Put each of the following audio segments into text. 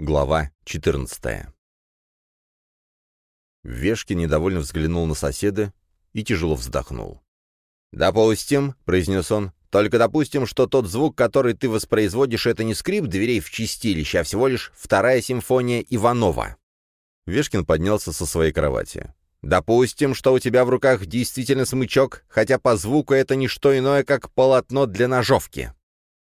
Глава 14 Вешкин недовольно взглянул на соседа и тяжело вздохнул. «Допустим», — произнес он, — «только допустим, что тот звук, который ты воспроизводишь, это не скрип дверей в чистилище, а всего лишь вторая симфония Иванова». Вешкин поднялся со своей кровати. «Допустим, что у тебя в руках действительно смычок, хотя по звуку это не что иное, как полотно для ножовки».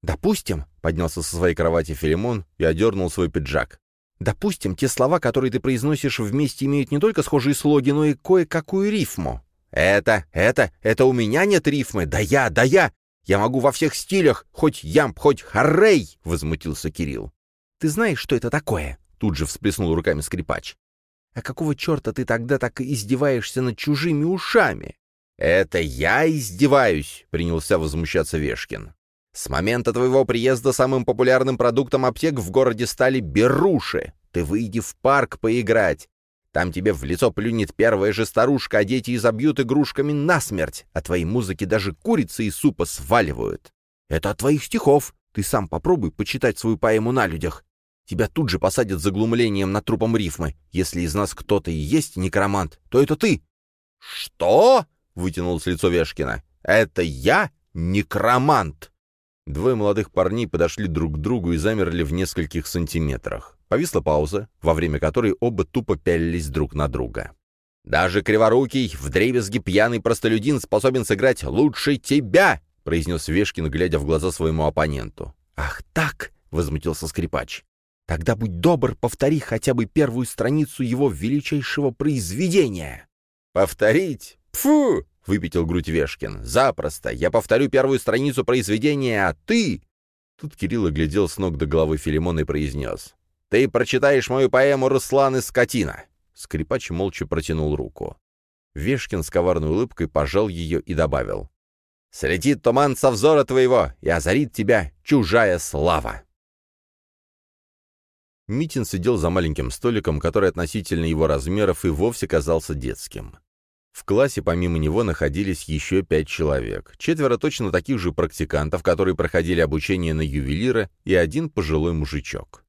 «Допустим», — поднялся со своей кровати Филимон и одернул свой пиджак. «Допустим, те слова, которые ты произносишь вместе, имеют не только схожие слоги, но и кое-какую рифму». «Это, это, это у меня нет рифмы! Да я, да я! Я могу во всех стилях, хоть ямб, хоть хоррей!» — возмутился Кирилл. «Ты знаешь, что это такое?» — тут же всплеснул руками скрипач. «А какого черта ты тогда так издеваешься над чужими ушами?» «Это я издеваюсь!» — принялся возмущаться Вешкин. С момента твоего приезда самым популярным продуктом аптек в городе стали беруши. Ты выйди в парк поиграть. Там тебе в лицо плюнет первая же старушка, а дети изобьют игрушками насмерть, а твои музыки даже курицы из супа сваливают. Это от твоих стихов. Ты сам попробуй почитать свою поэму на людях. Тебя тут же посадят за глумлением над трупом рифмы. Если из нас кто-то и есть некромант, то это ты. «Что?» — вытянулось лицо Вешкина. «Это я некромант?» Двое молодых парней подошли друг к другу и замерли в нескольких сантиметрах. Повисла пауза, во время которой оба тупо пялились друг на друга. «Даже криворукий, вдребезги пьяный простолюдин способен сыграть лучше тебя!» — произнес Вешкин, глядя в глаза своему оппоненту. «Ах так!» — возмутился скрипач. «Тогда будь добр, повтори хотя бы первую страницу его величайшего произведения!» «Повторить? Фу!» — выпятил грудь Вешкин. «Запросто! Я повторю первую страницу произведения, а ты...» Тут Кирилл оглядел с ног до головы Филимона и произнес. «Ты прочитаешь мою поэму «Руслан и скотина». Скрипач молча протянул руку. Вешкин с коварной улыбкой пожал ее и добавил. «Слетит туман со взора твоего, и озарит тебя чужая слава!» Митин сидел за маленьким столиком, который относительно его размеров и вовсе казался детским. В классе помимо него находились еще пять человек, четверо точно таких же практикантов, которые проходили обучение на ювелира, и один пожилой мужичок.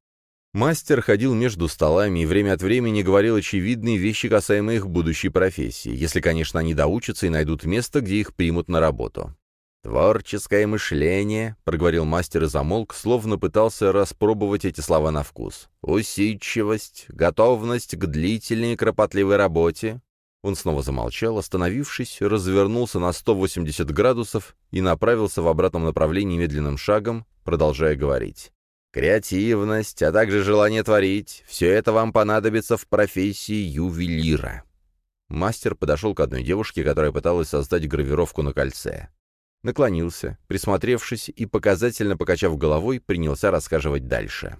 Мастер ходил между столами и время от времени говорил очевидные вещи, касаемые их будущей профессии, если, конечно, они доучатся и найдут место, где их примут на работу. «Творческое мышление», — проговорил мастер и замолк, словно пытался распробовать эти слова на вкус. «Усидчивость, готовность к длительной и кропотливой работе, он снова замолчал, остановившись, развернулся на 180 градусов и направился в обратном направлении медленным шагом, продолжая говорить. «Креативность, а также желание творить — все это вам понадобится в профессии ювелира». Мастер подошел к одной девушке, которая пыталась создать гравировку на кольце. Наклонился, присмотревшись и, показательно покачав головой, принялся рассказывать дальше.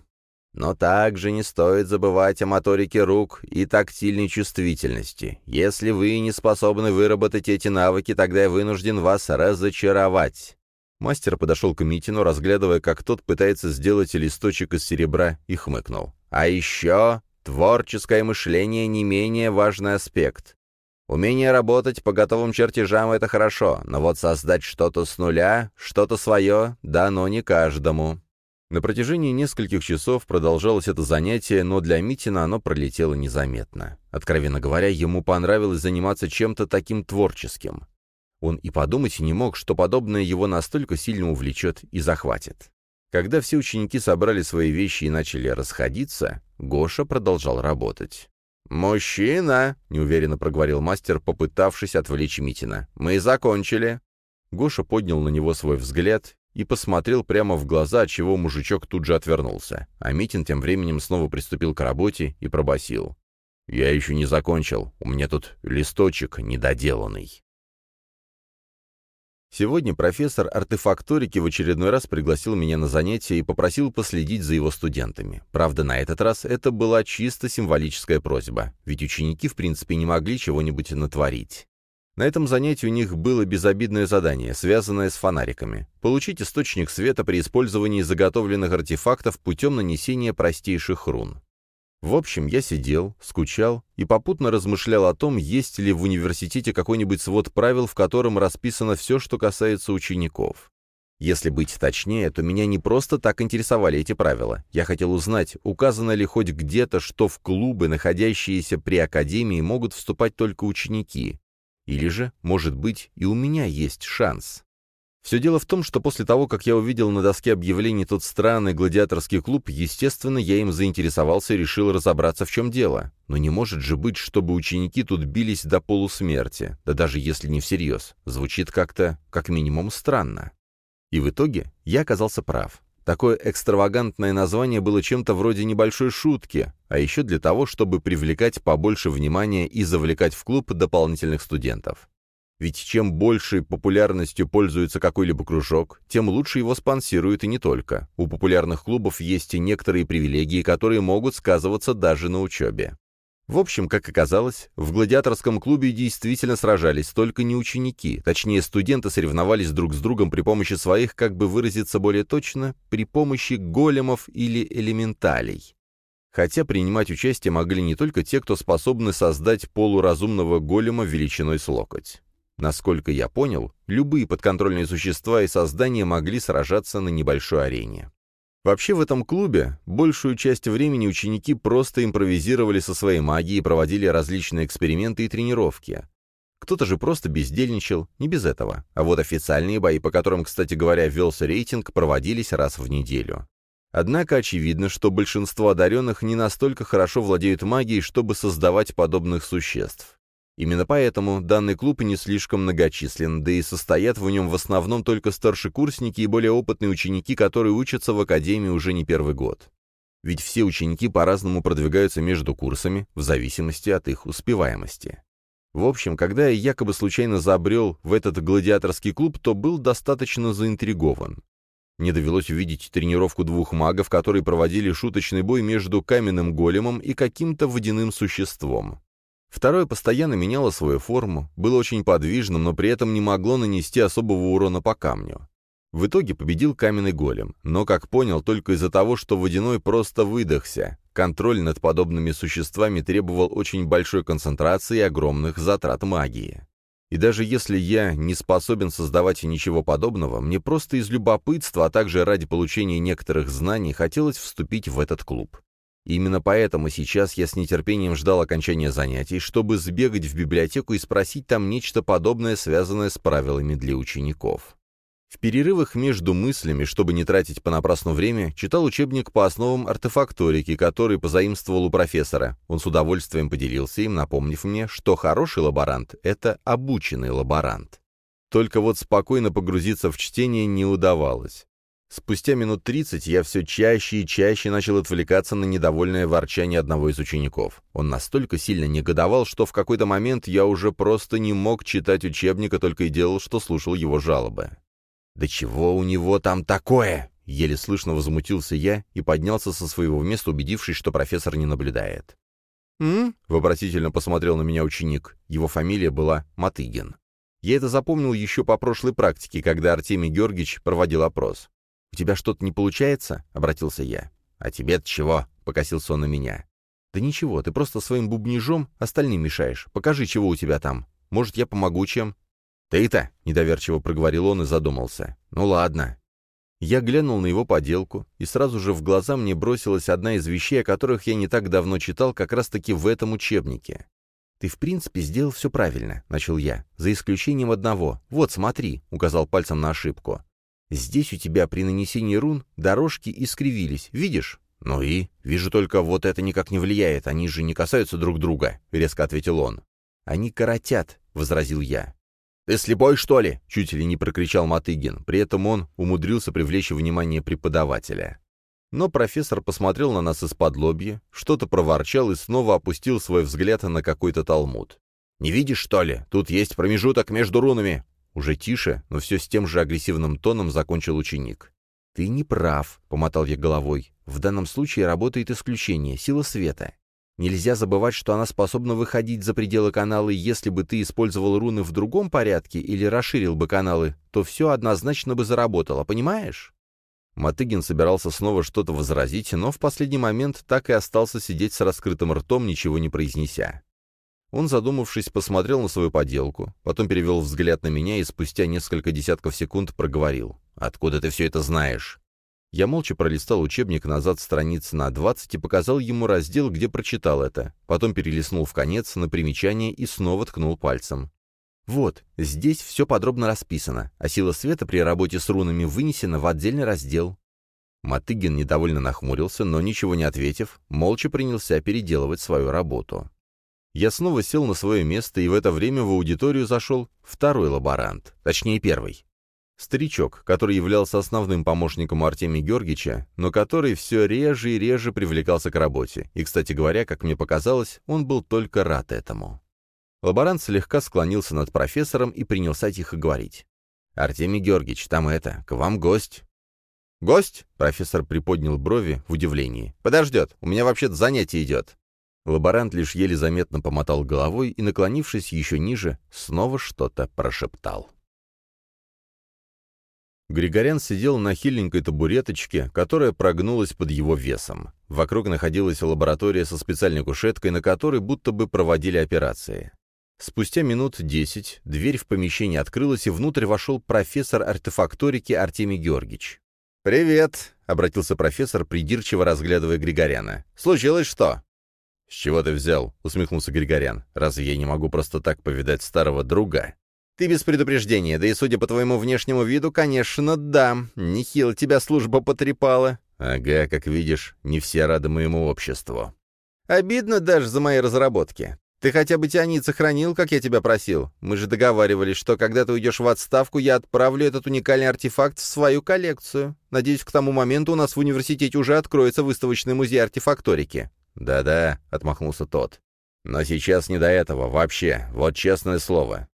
Но также не стоит забывать о моторике рук и тактильной чувствительности. Если вы не способны выработать эти навыки, тогда я вынужден вас разочаровать. Мастер подошел к Митину, разглядывая, как тот пытается сделать листочек из серебра, и хмыкнул. А еще творческое мышление не менее важный аспект. Умение работать по готовым чертежам — это хорошо, но вот создать что-то с нуля, что-то свое, дано не каждому. На протяжении нескольких часов продолжалось это занятие, но для Митина оно пролетело незаметно. Откровенно говоря, ему понравилось заниматься чем-то таким творческим. Он и подумать не мог, что подобное его настолько сильно увлечет и захватит. Когда все ученики собрали свои вещи и начали расходиться, Гоша продолжал работать. «Мужчина!» — неуверенно проговорил мастер, попытавшись отвлечь Митина. «Мы закончили!» Гоша поднял на него свой взгляд и посмотрел прямо в глаза, чего мужичок тут же отвернулся. А Митин тем временем снова приступил к работе и пробасил. «Я еще не закончил, у меня тут листочек недоделанный». Сегодня профессор артефакторики в очередной раз пригласил меня на занятия и попросил последить за его студентами. Правда, на этот раз это была чисто символическая просьба, ведь ученики в принципе не могли чего-нибудь натворить. На этом занятии у них было безобидное задание, связанное с фонариками. Получить источник света при использовании заготовленных артефактов путем нанесения простейших рун. В общем, я сидел, скучал и попутно размышлял о том, есть ли в университете какой-нибудь свод правил, в котором расписано все, что касается учеников. Если быть точнее, то меня не просто так интересовали эти правила. Я хотел узнать, указано ли хоть где-то, что в клубы, находящиеся при академии, могут вступать только ученики. Или же, может быть, и у меня есть шанс. Все дело в том, что после того, как я увидел на доске объявлений тот странный гладиаторский клуб, естественно, я им заинтересовался и решил разобраться, в чем дело. Но не может же быть, чтобы ученики тут бились до полусмерти, да даже если не всерьез. Звучит как-то, как минимум, странно. И в итоге я оказался прав. Такое экстравагантное название было чем-то вроде небольшой шутки, а еще для того, чтобы привлекать побольше внимания и завлекать в клуб дополнительных студентов. Ведь чем большей популярностью пользуется какой-либо кружок, тем лучше его спонсируют и не только. У популярных клубов есть и некоторые привилегии, которые могут сказываться даже на учебе. В общем, как оказалось, в гладиаторском клубе действительно сражались только не ученики, точнее студенты соревновались друг с другом при помощи своих, как бы выразиться более точно, при помощи големов или элементалей. Хотя принимать участие могли не только те, кто способны создать полуразумного голема величиной с локоть. Насколько я понял, любые подконтрольные существа и создания могли сражаться на небольшой арене. Вообще в этом клубе большую часть времени ученики просто импровизировали со своей магией и проводили различные эксперименты и тренировки. Кто-то же просто бездельничал, не без этого. А вот официальные бои, по которым, кстати говоря, велся рейтинг, проводились раз в неделю. Однако очевидно, что большинство одаренных не настолько хорошо владеют магией, чтобы создавать подобных существ. Именно поэтому данный клуб не слишком многочислен, да и состоят в нем в основном только старшекурсники и более опытные ученики, которые учатся в академии уже не первый год. Ведь все ученики по-разному продвигаются между курсами, в зависимости от их успеваемости. В общем, когда я якобы случайно забрел в этот гладиаторский клуб, то был достаточно заинтригован. Мне довелось увидеть тренировку двух магов, которые проводили шуточный бой между каменным големом и каким-то водяным существом. Второе постоянно меняло свою форму, было очень подвижным, но при этом не могло нанести особого урона по камню. В итоге победил каменный голем, но, как понял, только из-за того, что водяной просто выдохся. Контроль над подобными существами требовал очень большой концентрации и огромных затрат магии. И даже если я не способен создавать ничего подобного, мне просто из любопытства, а также ради получения некоторых знаний хотелось вступить в этот клуб. Именно поэтому сейчас я с нетерпением ждал окончания занятий, чтобы сбегать в библиотеку и спросить там нечто подобное, связанное с правилами для учеников. В перерывах между мыслями, чтобы не тратить понапрасну время, читал учебник по основам артефакторики, который позаимствовал у профессора. Он с удовольствием поделился им, напомнив мне, что хороший лаборант — это обученный лаборант. Только вот спокойно погрузиться в чтение не удавалось. Спустя минут тридцать я все чаще и чаще начал отвлекаться на недовольное ворчание одного из учеников. Он настолько сильно негодовал, что в какой-то момент я уже просто не мог читать учебника, только и делал, что слушал его жалобы. «Да чего у него там такое?» Еле слышно возмутился я и поднялся со своего места, убедившись, что профессор не наблюдает. «М?», вопросительно посмотрел на меня ученик. Его фамилия была Матыгин. Я это запомнил еще по прошлой практике, когда Артемий Георгиевич проводил опрос. «У тебя что-то не получается?» — обратился я. «А тебе-то чего?» — покосился он на меня. «Да ничего, ты просто своим бубнижом остальным мешаешь. Покажи, чего у тебя там. Может, я помогу чем?» «Ты-то?» — недоверчиво проговорил он и задумался. «Ну ладно». Я глянул на его поделку, и сразу же в глаза мне бросилась одна из вещей, о которых я не так давно читал, как раз-таки в этом учебнике. «Ты, в принципе, сделал все правильно», — начал я, — «за исключением одного. Вот, смотри», — указал пальцем на ошибку. Здесь у тебя при нанесении рун дорожки искривились, видишь? Ну и? Вижу только, вот это никак не влияет, они же не касаются друг друга, — резко ответил он. Они коротят, — возразил я. «Ты слепой, что ли?» — чуть ли не прокричал Матыгин. При этом он умудрился привлечь внимание преподавателя. Но профессор посмотрел на нас из-под лобья, что-то проворчал и снова опустил свой взгляд на какой-то талмуд. «Не видишь, что ли? Тут есть промежуток между рунами. Уже тише, но все с тем же агрессивным тоном закончил ученик. «Ты не прав», — помотал я головой. «В данном случае работает исключение, сила света. Нельзя забывать, что она способна выходить за пределы канала, и если бы ты использовал руны в другом порядке или расширил бы каналы, то все однозначно бы заработало, понимаешь?» Матыгин собирался снова что-то возразить, но в последний момент так и остался сидеть с раскрытым ртом, ничего не произнеся. Он, задумавшись, посмотрел на свою поделку, потом перевел взгляд на меня и спустя несколько десятков секунд проговорил. Откуда ты все это знаешь?» Я молча пролистал учебник назад страниц на 20 и показал ему раздел, где прочитал это. Потом перелистнул в конец на примечание и снова ткнул пальцем. Вот, здесь все подробно расписано, а сила света при работе с рунами вынесена в отдельный раздел. Матыгин недовольно нахмурился, но ничего не ответив, молча принялся переделывать свою работу. Я снова сел на свое место, и в это время в аудиторию зашел второй лаборант, точнее первый. Старичок, который являлся основным помощником Артемия Георгиевича, но который все реже и реже привлекался к работе, и, кстати говоря, как мне показалось, он был только рад этому. Лаборант слегка склонился над профессором и принялся тихо говорить. «Артемий Георгиевич, там это, к вам гость». «Гость?» — профессор приподнял брови в удивлении. «Подождет, у меня вообще-то занятие идет». Лаборант лишь еле заметно помотал головой и, наклонившись еще ниже, снова что-то прошептал. Григорян сидел на хиленькой табуреточке, которая прогнулась под его весом. Вокруг находилась лаборатория со специальной кушеткой, на которой будто бы проводили операции. Спустя минут десять дверь в помещение открылась, и внутрь вошел профессор артефакторики Артемий Георгиевич. «Привет!» — обратился профессор, придирчиво разглядывая Григоряна. «Случилось что?» «С чего ты взял?» — усмехнулся Григорян. «Разве я не могу просто так повидать старого друга?» «Ты без предупреждения, да и судя по твоему внешнему виду, конечно, да. Нехило тебя служба потрепала». «Ага, как видишь, не все рады моему обществу». «Обидно даже за мои разработки. Ты хотя бы тянит сохранил, как я тебя просил. Мы же договаривались, что когда ты уйдешь в отставку, я отправлю этот уникальный артефакт в свою коллекцию. Надеюсь, к тому моменту у нас в университете уже откроется выставочный музей артефакторики». «Да-да», — отмахнулся тот. «Но сейчас не до этого, вообще, вот честное слово.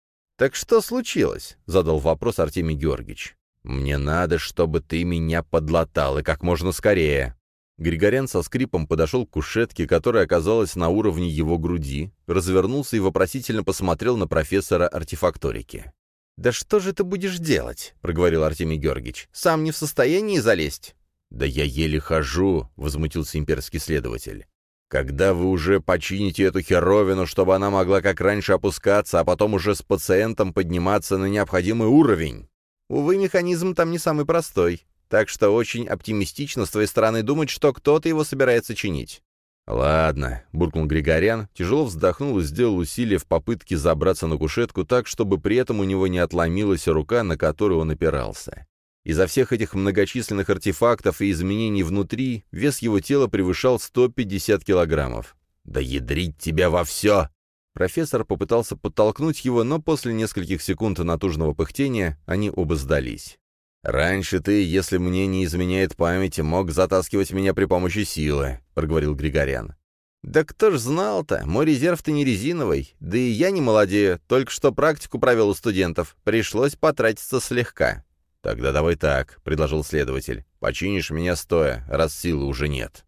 «Так что случилось?» — задал вопрос Артемий Георгиевич. «Мне надо, чтобы ты меня подлатал, и как можно скорее». Григорян со скрипом подошел к кушетке, которая оказалась на уровне его груди, развернулся и вопросительно посмотрел на профессора артефакторики. «Да что же ты будешь делать?» — проговорил Артемий Георгиевич. «Сам не в состоянии залезть?» «Да я еле хожу», — возмутился имперский следователь. Когда вы уже почините эту херовину, чтобы она могла как раньше опускаться, а потом уже с пациентом подниматься на необходимый уровень? Увы, механизм там не самый простой, так что очень оптимистично с твоей стороны думать, что кто-то его собирается чинить. «Ладно», — буркнул Григорян, тяжело вздохнул и сделал усилие в попытке забраться на кушетку так, чтобы при этом у него не отломилась рука, на которую он опирался. Из-за всех этих многочисленных артефактов и изменений внутри вес его тела превышал 150 килограммов. «Да ядрить тебя во все!» Профессор попытался подтолкнуть его, но после нескольких секунд натужного пыхтения они оба сдались. «Раньше ты, если мне не изменяет память, мог затаскивать меня при помощи силы», — проговорил Григорян. «Да кто ж знал-то? Мой резерв-то не резиновый. Да и я не молодею, только что практику провел у студентов. Пришлось потратиться слегка. «Тогда давай так», — предложил следователь. «Починишь меня стоя, раз силы уже нет».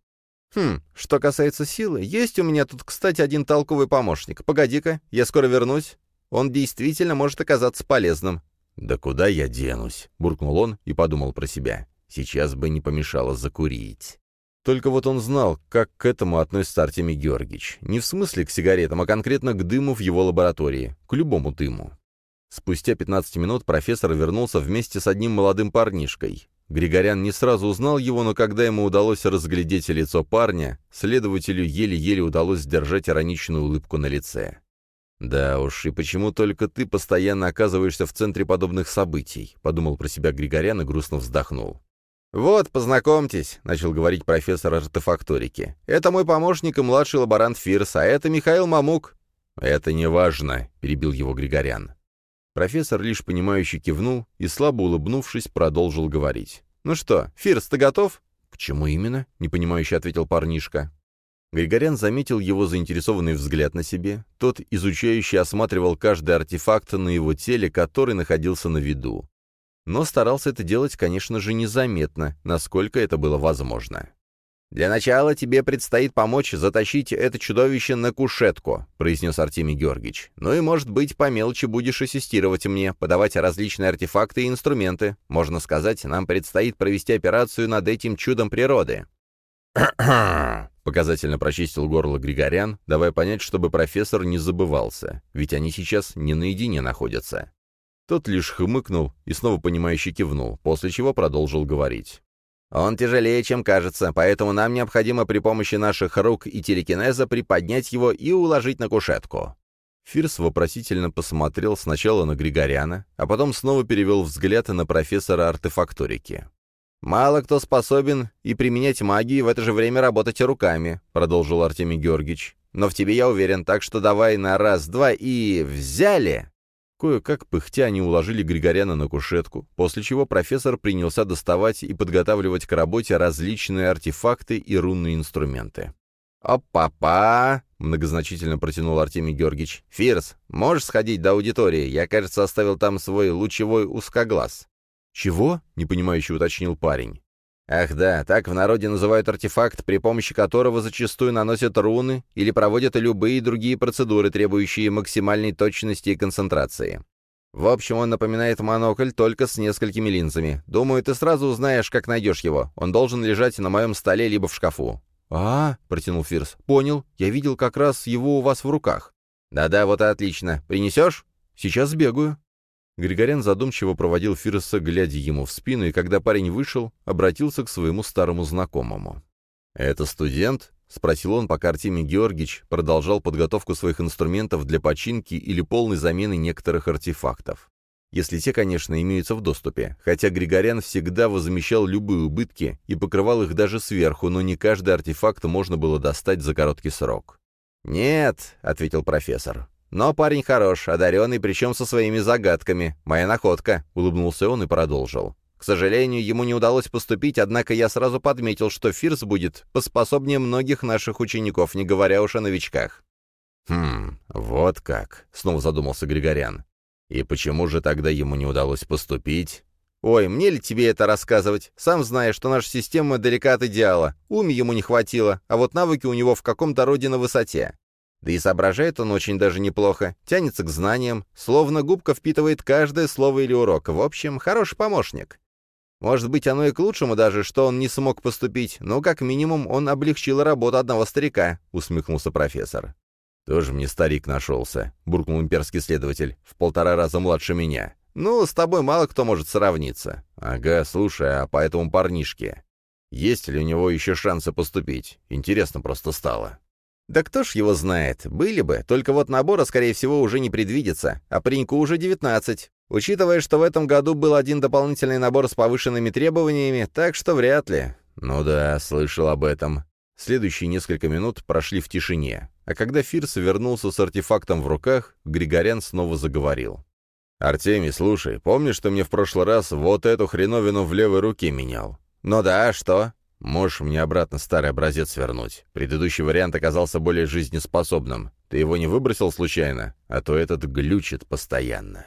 «Хм, что касается силы, есть у меня тут, кстати, один толковый помощник. Погоди-ка, я скоро вернусь. Он действительно может оказаться полезным». «Да куда я денусь?» — буркнул он и подумал про себя. «Сейчас бы не помешало закурить». Только вот он знал, как к этому относится Артемий Георгиевич. Не в смысле к сигаретам, а конкретно к дыму в его лаборатории. К любому дыму. Спустя 15 минут профессор вернулся вместе с одним молодым парнишкой. Григорян не сразу узнал его, но когда ему удалось разглядеть лицо парня, следователю еле-еле удалось сдержать ироничную улыбку на лице. «Да уж, и почему только ты постоянно оказываешься в центре подобных событий?» — подумал про себя Григорян и грустно вздохнул. «Вот, познакомьтесь», — начал говорить профессор артефакторики. «Это мой помощник и младший лаборант Фирс, а это Михаил Мамук». «Это не важно», — перебил его Григорян. Профессор лишь понимающе кивнул и, слабо улыбнувшись, продолжил говорить. «Ну что, Фирс, ты готов?» «К чему именно?» — непонимающе ответил парнишка. Григорян заметил его заинтересованный взгляд на себе. Тот, изучающий, осматривал каждый артефакт на его теле, который находился на виду. Но старался это делать, конечно же, незаметно, насколько это было возможно. «Для начала тебе предстоит помочь затащить это чудовище на кушетку», — произнес Артемий Георгиевич. «Ну и, может быть, по мелочи будешь ассистировать мне, подавать различные артефакты и инструменты. Можно сказать, нам предстоит провести операцию над этим чудом природы». показательно прочистил горло Григорян, давая понять, чтобы профессор не забывался, ведь они сейчас не наедине находятся. Тот лишь хмыкнул и снова понимающе кивнул, после чего продолжил говорить. «Он тяжелее, чем кажется, поэтому нам необходимо при помощи наших рук и телекинеза приподнять его и уложить на кушетку». Фирс вопросительно посмотрел сначала на Григоряна, а потом снова перевел взгляд на профессора артефакторики. «Мало кто способен и применять магию, и в это же время работать руками», — продолжил Артемий Георгиевич. «Но в тебе я уверен, так что давай на раз-два и... взяли!» Кое-как пыхтя они уложили Григоряна на кушетку, после чего профессор принялся доставать и подготавливать к работе различные артефакты и рунные инструменты. «Опа-па!» — многозначительно протянул Артемий Георгиевич. «Фирс, можешь сходить до аудитории? Я, кажется, оставил там свой лучевой узкоглаз». «Чего?» — непонимающе уточнил парень. «Ах да, так в народе называют артефакт, при помощи которого зачастую наносят руны или проводят любые другие процедуры, требующие максимальной точности и концентрации. В общем, он напоминает монокль, только с несколькими линзами. Думаю, ты сразу узнаешь, как найдешь его. Он должен лежать на моем столе либо в шкафу. «А, — протянул Фирс, — понял. Я видел как раз его у вас в руках». «Да-да, вот и отлично. Принесешь?» «Сейчас сбегаю». Григорян задумчиво проводил Фирса, глядя ему в спину, и когда парень вышел, обратился к своему старому знакомому. «Это студент?» — спросил он, пока Артемий Георгиевич продолжал подготовку своих инструментов для починки или полной замены некоторых артефактов если те, конечно, имеются в доступе, хотя Григорян всегда возмещал любые убытки и покрывал их даже сверху, но не каждый артефакт можно было достать за короткий срок. «Нет», — ответил профессор, — «но парень хорош, одаренный, причем со своими загадками. Моя находка», — улыбнулся он и продолжил. К сожалению, ему не удалось поступить, однако я сразу подметил, что Фирс будет поспособнее многих наших учеников, не говоря уж о новичках. «Хм, вот как», — снова задумался Григорян. И почему же тогда ему не удалось поступить? «Ой, мне ли тебе это рассказывать? Сам знаешь, что наша система далека от идеала. Уме ему не хватило, а вот навыки у него в каком-то роде на высоте. Да и соображает он очень даже неплохо, тянется к знаниям, словно губка впитывает каждое слово или урок. В общем, хороший помощник. Может быть, оно и к лучшему даже, что он не смог поступить, но как минимум он облегчил работу одного старика», — усмехнулся профессор. «Тоже мне старик нашелся», — буркнул имперский следователь, — «в полтора раза младше меня». «Ну, с тобой мало кто может сравниться». «Ага, слушай, а по этому парнишке? Есть ли у него еще шансы поступить? Интересно просто стало». «Да кто ж его знает? Были бы, только вот набора, скорее всего, уже не предвидится, а пареньку уже девятнадцать. Учитывая, что в этом году был один дополнительный набор с повышенными требованиями, так что вряд ли». «Ну да, слышал об этом». Следующие несколько минут прошли в тишине. А когда Фирс вернулся с артефактом в руках, Григорян снова заговорил. «Артемий, слушай, помнишь, что мне в прошлый раз вот эту хреновину в левой руке менял?» «Ну да, а что?» «Можешь мне обратно старый образец вернуть. Предыдущий вариант оказался более жизнеспособным. Ты его не выбросил случайно? А то этот глючит постоянно».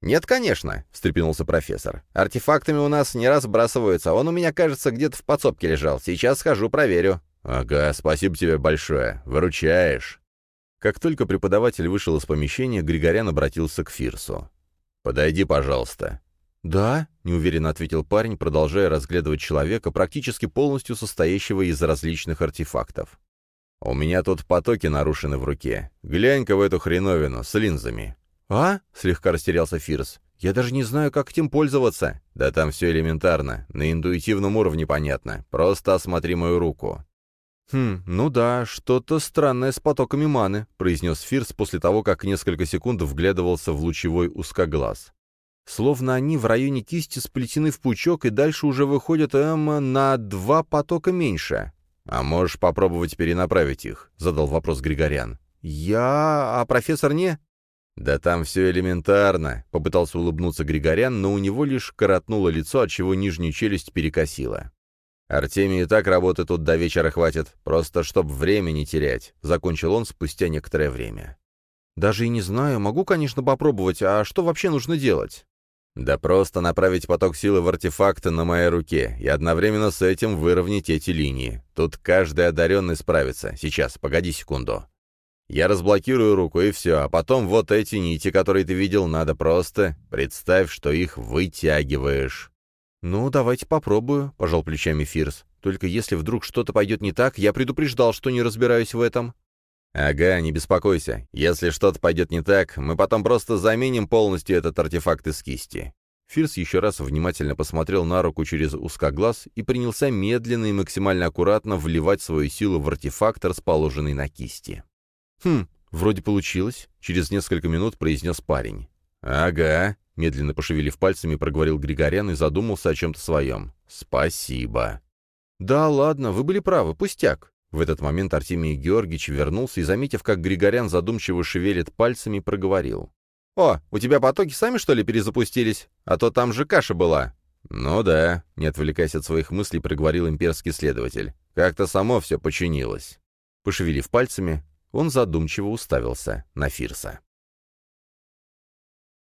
«Нет, конечно», — встрепенулся профессор. «Артефактами у нас не разбрасываются. Он у меня, кажется, где-то в подсобке лежал. Сейчас схожу, проверю». «Ага, спасибо тебе большое. Выручаешь». Как только преподаватель вышел из помещения, Григорян обратился к Фирсу. «Подойди, пожалуйста». «Да», — неуверенно ответил парень, продолжая разглядывать человека, практически полностью состоящего из различных артефактов. «У меня тут потоки нарушены в руке. Глянь-ка в эту хреновину с линзами». «А?» — слегка растерялся Фирс. «Я даже не знаю, как этим пользоваться». «Да там все элементарно. На интуитивном уровне понятно. Просто осмотри мою руку». «Хм, ну да, что-то странное с потоками маны», — произнес Фирс после того, как несколько секунд вглядывался в лучевой узкоглаз. «Словно они в районе кисти сплетены в пучок и дальше уже выходят эм, на два потока меньше». «А можешь попробовать перенаправить их?» — задал вопрос Григорян. «Я... а профессор не...» «Да там все элементарно», — попытался улыбнуться Григорян, но у него лишь коротнуло лицо, отчего нижнюю челюсть перекосило. «Артемий и так работы тут до вечера хватит, просто чтоб времени терять», — закончил он спустя некоторое время. «Даже и не знаю, могу, конечно, попробовать, а что вообще нужно делать?» «Да просто направить поток силы в артефакты на моей руке и одновременно с этим выровнять эти линии. Тут каждый одаренный справится. Сейчас, погоди секунду. Я разблокирую руку, и все, а потом вот эти нити, которые ты видел, надо просто... Представь, что их вытягиваешь». «Ну, давайте попробую», — пожал плечами Фирс. «Только если вдруг что-то пойдет не так, я предупреждал, что не разбираюсь в этом». «Ага, не беспокойся. Если что-то пойдет не так, мы потом просто заменим полностью этот артефакт из кисти». Фирс еще раз внимательно посмотрел на руку через узкоглаз и принялся медленно и максимально аккуратно вливать свою силу в артефакт, расположенный на кисти. «Хм, вроде получилось», — через несколько минут произнес парень. «Ага», — медленно пошевелив пальцами, проговорил Григорян и задумался о чем-то своем. «Спасибо». «Да ладно, вы были правы, пустяк. В этот момент Артемий Георгиевич вернулся и, заметив, как Григорян задумчиво шевелит пальцами, проговорил. «О, у тебя потоки сами, что ли, перезапустились? А то там же каша была». «Ну да», — не отвлекаясь от своих мыслей, проговорил имперский следователь. «Как-то само все починилось». Пошевелив пальцами, он задумчиво уставился на Фирса.